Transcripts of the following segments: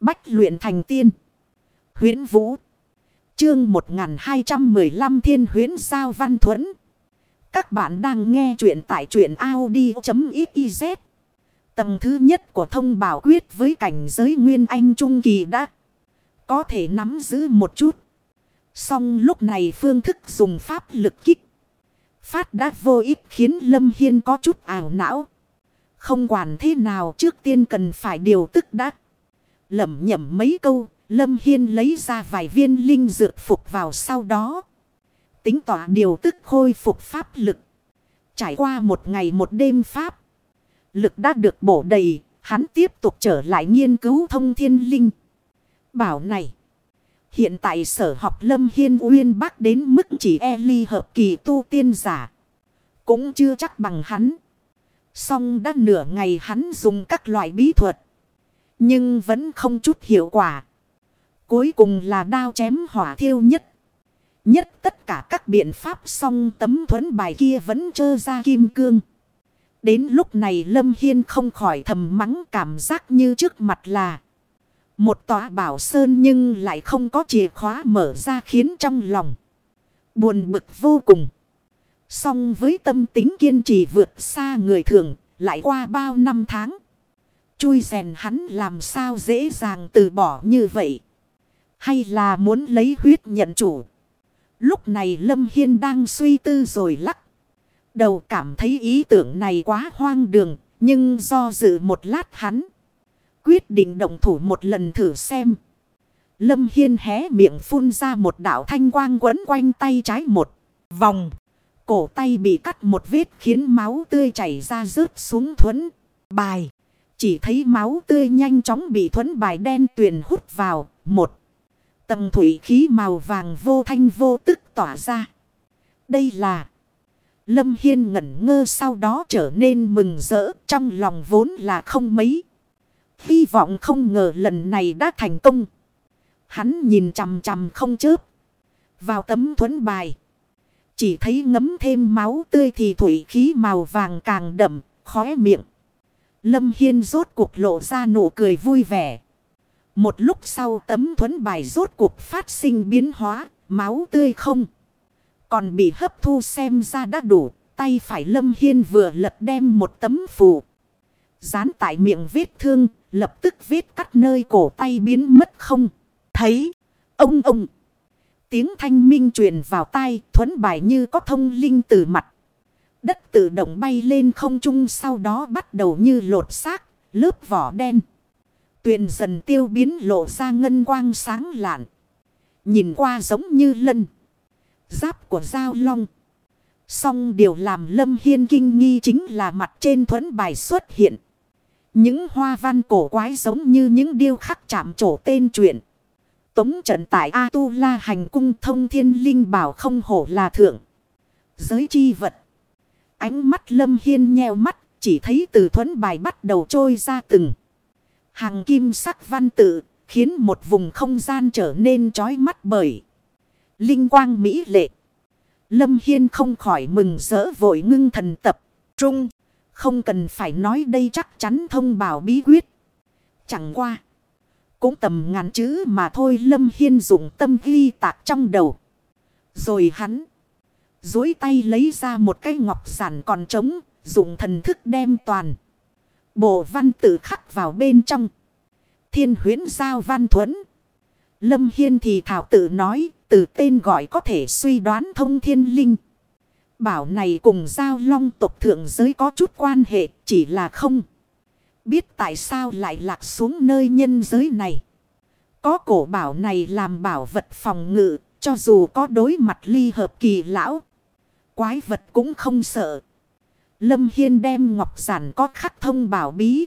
Bách luyện thành tiên. huyễn Vũ. Chương 1215 Thiên huyễn Giao Văn Thuẫn. Các bạn đang nghe truyện tại truyện Audi.xyz. Tầng thứ nhất của thông bảo quyết với cảnh giới Nguyên Anh Trung Kỳ đã có thể nắm giữ một chút. Xong lúc này phương thức dùng pháp lực kích. Phát đã vô ích khiến Lâm Hiên có chút ảo não. Không quản thế nào, trước tiên cần phải điều tức đắc. Lẩm nhẩm mấy câu, Lâm Hiên lấy ra vài viên linh dược phục vào sau đó. Tính tỏa điều tức khôi phục pháp lực. Trải qua một ngày một đêm pháp. Lực đã được bổ đầy, hắn tiếp tục trở lại nghiên cứu thông thiên linh. Bảo này. Hiện tại sở học Lâm Hiên Uyên Bắc đến mức chỉ e ly hợp kỳ tu tiên giả. Cũng chưa chắc bằng hắn. Xong đã nửa ngày hắn dùng các loại bí thuật. Nhưng vẫn không chút hiệu quả. Cuối cùng là đao chém hỏa thiêu nhất. Nhất tất cả các biện pháp xong tấm thuẫn bài kia vẫn trơ ra kim cương. Đến lúc này Lâm Hiên không khỏi thầm mắng cảm giác như trước mặt là. Một tòa bảo sơn nhưng lại không có chìa khóa mở ra khiến trong lòng. Buồn bực vô cùng. Song với tâm tính kiên trì vượt xa người thường, lại qua bao năm tháng. Chui rèn hắn làm sao dễ dàng từ bỏ như vậy. Hay là muốn lấy huyết nhận chủ. Lúc này Lâm Hiên đang suy tư rồi lắc. Đầu cảm thấy ý tưởng này quá hoang đường. Nhưng do dự một lát hắn. Quyết định động thủ một lần thử xem. Lâm Hiên hé miệng phun ra một đạo thanh quang quấn quanh tay trái một vòng. Cổ tay bị cắt một vết khiến máu tươi chảy ra rớt xuống thuẫn bài. Chỉ thấy máu tươi nhanh chóng bị thuẫn bài đen tuyền hút vào. Một tầng thủy khí màu vàng vô thanh vô tức tỏa ra. Đây là... Lâm Hiên ngẩn ngơ sau đó trở nên mừng rỡ trong lòng vốn là không mấy. Hy vọng không ngờ lần này đã thành công. Hắn nhìn chằm chằm không chớp. Vào tấm thuẫn bài. Chỉ thấy ngấm thêm máu tươi thì thủy khí màu vàng càng đậm, khóe miệng. Lâm Hiên rốt cuộc lộ ra nụ cười vui vẻ. Một lúc sau tấm thuẫn bài rốt cuộc phát sinh biến hóa, máu tươi không. Còn bị hấp thu xem ra đã đủ, tay phải Lâm Hiên vừa lật đem một tấm phù. Dán tại miệng vết thương, lập tức vết cắt nơi cổ tay biến mất không. Thấy, ông ông. Tiếng thanh minh truyền vào tai, thuẫn bài như có thông linh từ mặt. Đất tự động bay lên không trung sau đó bắt đầu như lột xác, lớp vỏ đen. Tuyền dần tiêu biến lộ ra ngân quang sáng lạn. Nhìn qua giống như lân. Giáp của dao long. song điều làm Lâm Hiên kinh nghi chính là mặt trên thuẫn bài xuất hiện. Những hoa văn cổ quái giống như những điêu khắc chạm trổ tên truyện. Tống trận tại A-tu-la hành cung thông thiên linh bảo không hổ là thượng. Giới chi vật. Ánh mắt lâm hiên nheo mắt, chỉ thấy từ thuẫn bài bắt đầu trôi ra từng. Hàng kim sắc văn tự, khiến một vùng không gian trở nên trói mắt bởi. Linh quang mỹ lệ. Lâm Hiên không khỏi mừng rỡ vội ngưng thần tập trung. Không cần phải nói đây chắc chắn thông bảo bí quyết. Chẳng qua. Cũng tầm ngàn chữ mà thôi Lâm Hiên dùng tâm ghi tạc trong đầu. Rồi hắn. Dối tay lấy ra một cái ngọc giản còn trống. Dùng thần thức đem toàn. Bộ văn tự khắc vào bên trong. Thiên huyến giao văn thuẫn. Lâm Hiên thì thảo tự nói. Từ tên gọi có thể suy đoán thông thiên linh. Bảo này cùng giao long tộc thượng giới có chút quan hệ, chỉ là không. Biết tại sao lại lạc xuống nơi nhân giới này. Có cổ bảo này làm bảo vật phòng ngự, cho dù có đối mặt ly hợp kỳ lão. Quái vật cũng không sợ. Lâm Hiên đem ngọc giản có khắc thông bảo bí.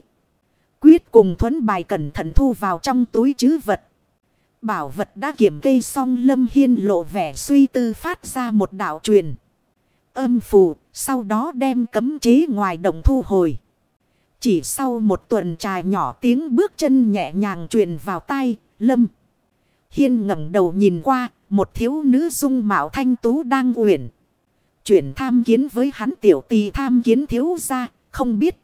Quyết cùng thuấn bài cẩn thận thu vào trong túi chứ vật. Bảo vật đã kiểm kê xong Lâm Hiên lộ vẻ suy tư phát ra một đạo truyền âm phù, sau đó đem cấm chế ngoài đồng thu hồi. Chỉ sau một tuần trà nhỏ tiếng bước chân nhẹ nhàng truyền vào tay, lâm. Hiên ngẩng đầu nhìn qua, một thiếu nữ dung mạo thanh tú đang uyển. Chuyển tham kiến với hắn tiểu tì tham kiến thiếu ra, không biết.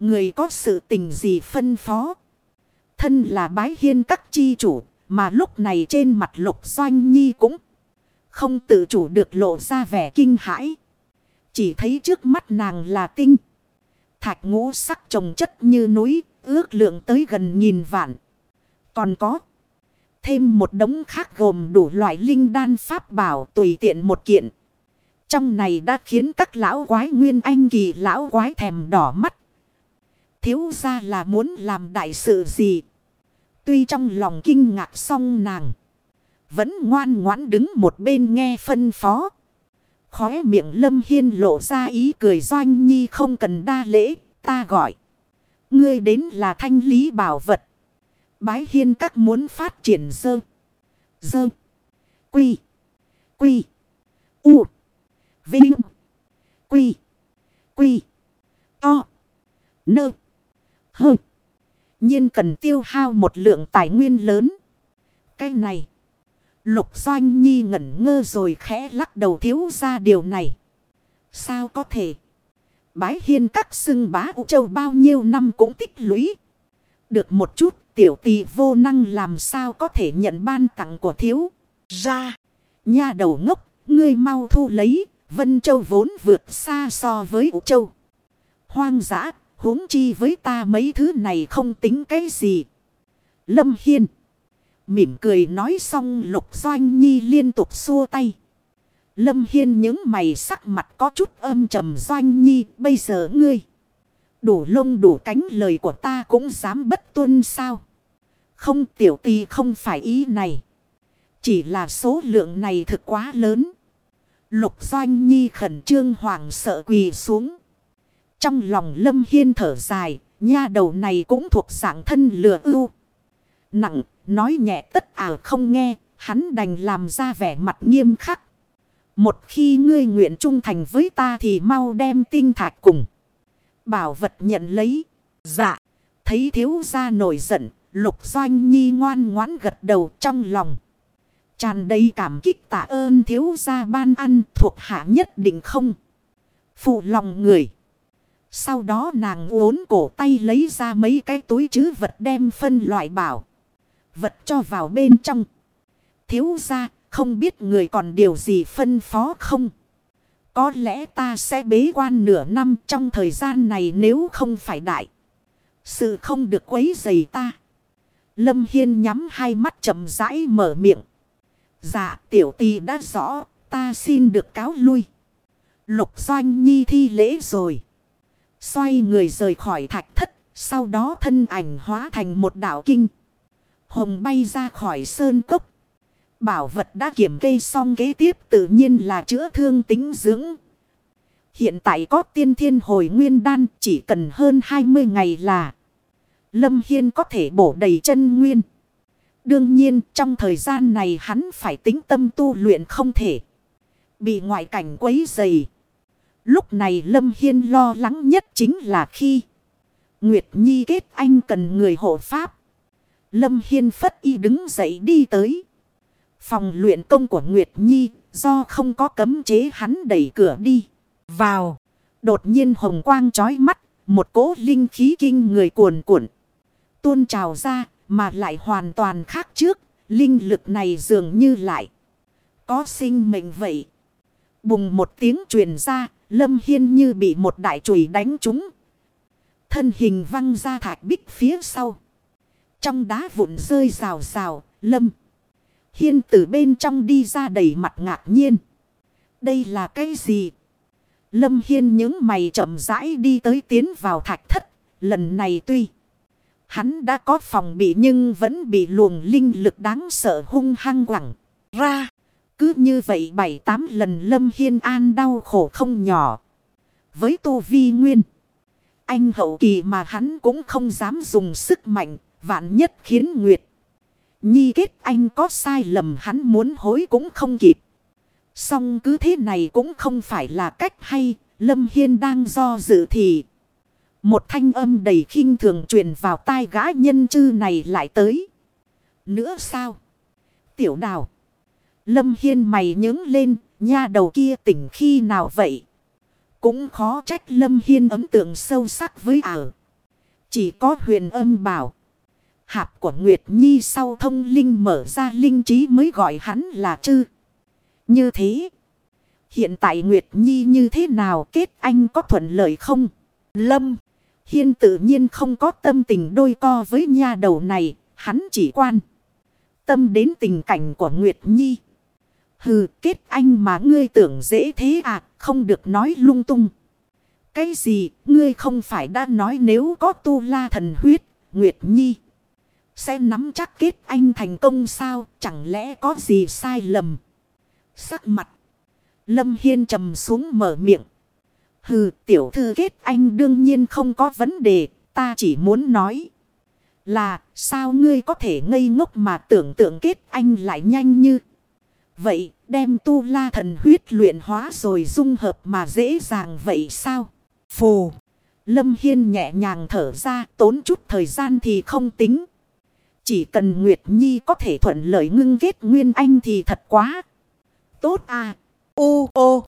Người có sự tình gì phân phó. Thân là bái hiên các chi chủ, mà lúc này trên mặt lục doanh nhi cũng không tự chủ được lộ ra vẻ kinh hãi. Chỉ thấy trước mắt nàng là tinh. Thạch ngũ sắc trồng chất như núi, ước lượng tới gần nghìn vạn. Còn có thêm một đống khác gồm đủ loại linh đan pháp bảo tùy tiện một kiện. Trong này đã khiến các lão quái nguyên anh kỳ lão quái thèm đỏ mắt. Thiếu ra là muốn làm đại sự gì. Tuy trong lòng kinh ngạc song nàng. Vẫn ngoan ngoãn đứng một bên nghe phân phó. Khóe miệng lâm hiên lộ ra ý cười doanh nhi không cần đa lễ. Ta gọi. Ngươi đến là thanh lý bảo vật. Bái hiên các muốn phát triển dơ. Dơ. Quy. Quy. U. Vinh. Quy. Quy. To. Nơ. Hơ. nhiên cần tiêu hao một lượng tài nguyên lớn. Cái này. Lục Doanh Nhi ngẩn ngơ rồi khẽ lắc đầu thiếu ra điều này. Sao có thể? Bái hiên các xưng bá U Châu bao nhiêu năm cũng tích lũy. Được một chút tiểu tỷ vô năng làm sao có thể nhận ban tặng của thiếu. Ra. Nha đầu ngốc, ngươi mau thu lấy. Vân Châu vốn vượt xa so với Ú Châu. Hoang dã, huống chi với ta mấy thứ này không tính cái gì. Lâm Hiên. Mỉm cười nói xong lục doanh nhi liên tục xua tay. Lâm Hiên những mày sắc mặt có chút âm trầm doanh nhi. Bây giờ ngươi. Đủ lông đủ cánh lời của ta cũng dám bất tuân sao. Không tiểu tì không phải ý này. Chỉ là số lượng này thực quá lớn. Lục Doanh Nhi khẩn trương hoàng sợ quỳ xuống. Trong lòng Lâm Hiên thở dài, nha đầu này cũng thuộc dạng thân lừa ưu. Nặng, nói nhẹ tất à không nghe, hắn đành làm ra vẻ mặt nghiêm khắc. Một khi ngươi nguyện trung thành với ta thì mau đem tinh thạch cùng. Bảo vật nhận lấy. Dạ, thấy thiếu gia nổi giận, lục doanh nhi ngoan ngoãn gật đầu trong lòng. Tràn đầy cảm kích tạ ơn thiếu gia ban ăn thuộc hạ nhất định không. Phụ lòng người. Sau đó nàng uốn cổ tay lấy ra mấy cái túi chứ vật đem phân loại bảo. Vật cho vào bên trong. Thiếu gia, không biết người còn điều gì phân phó không. Có lẽ ta sẽ bế quan nửa năm trong thời gian này nếu không phải đại. Sự không được quấy dày ta. Lâm Hiên nhắm hai mắt chậm rãi mở miệng. Dạ tiểu tì đã rõ, ta xin được cáo lui. Lục doanh nhi thi lễ rồi. Xoay người rời khỏi thạch thất, sau đó thân ảnh hóa thành một đảo kinh. Hồng bay ra khỏi sơn cốc. Bảo vật đã kiểm kê xong kế tiếp tự nhiên là chữa thương tính dưỡng. Hiện tại có tiên thiên hồi nguyên đan chỉ cần hơn 20 ngày là Lâm Hiên có thể bổ đầy chân nguyên. Đương nhiên, trong thời gian này hắn phải tính tâm tu luyện không thể. Bị ngoại cảnh quấy dày. Lúc này Lâm Hiên lo lắng nhất chính là khi Nguyệt Nhi kết anh cần người hộ pháp. Lâm Hiên phất y đứng dậy đi tới. Phòng luyện công của Nguyệt Nhi, do không có cấm chế hắn đẩy cửa đi. Vào. Đột nhiên hồng quang trói mắt. Một cỗ linh khí kinh người cuồn cuộn. Tuôn trào ra mà lại hoàn toàn khác trước. Linh lực này dường như lại. Có sinh mệnh vậy. Bùng một tiếng truyền ra. Lâm Hiên như bị một đại chùy đánh trúng. Thân hình văng ra thạch bích phía sau. Trong đá vụn rơi rào rào. Lâm. Hiên từ bên trong đi ra đầy mặt ngạc nhiên. Đây là cái gì? Lâm Hiên những mày chậm rãi đi tới tiến vào thạch thất. Lần này tuy. Hắn đã có phòng bị nhưng vẫn bị luồng linh lực đáng sợ hung hăng quẳng ra. Cứ như vậy bảy tám lần Lâm Hiên An đau khổ không nhỏ. Với tu vi nguyên. Anh hậu kỳ mà hắn cũng không dám dùng sức mạnh. Vạn nhất khiến Nguyệt. Nhi kết anh có sai lầm hắn muốn hối cũng không kịp. Xong cứ thế này cũng không phải là cách hay. Lâm Hiên đang do dự thì. Một thanh âm đầy khinh thường truyền vào tai gã nhân chư này lại tới. Nữa sao? Tiểu đào. Lâm Hiên mày nhướng lên, nha đầu kia tỉnh khi nào vậy? Cũng khó trách Lâm Hiên ấn tượng sâu sắc với ảo. Chỉ có huyền âm bảo. Hạp của Nguyệt Nhi sau thông linh mở ra linh trí mới gọi hắn là chư. Như thế. Hiện tại Nguyệt Nhi như thế nào kết anh có thuận lợi không? Lâm. Hiên tự nhiên không có tâm tình đôi co với nha đầu này. Hắn chỉ quan. Tâm đến tình cảnh của Nguyệt Nhi. Hừ, kết anh mà ngươi tưởng dễ thế à. Không được nói lung tung. Cái gì, ngươi không phải đã nói nếu có tu la thần huyết. Nguyệt Nhi. Sẽ nắm chắc kết anh thành công sao. Chẳng lẽ có gì sai lầm. Sắc mặt. Lâm Hiên trầm xuống mở miệng. Hừ, tiểu thư kết anh đương nhiên không có vấn đề. Ta chỉ muốn nói. Là sao ngươi có thể ngây ngốc mà tưởng tượng kết anh lại nhanh như. Vậy đem tu la thần huyết luyện hóa rồi dung hợp mà dễ dàng vậy sao? Phù. Lâm Hiên nhẹ nhàng thở ra, tốn chút thời gian thì không tính. Chỉ cần Nguyệt Nhi có thể thuận lợi ngưng kết Nguyên Anh thì thật quá. Tốt à. Ô ô.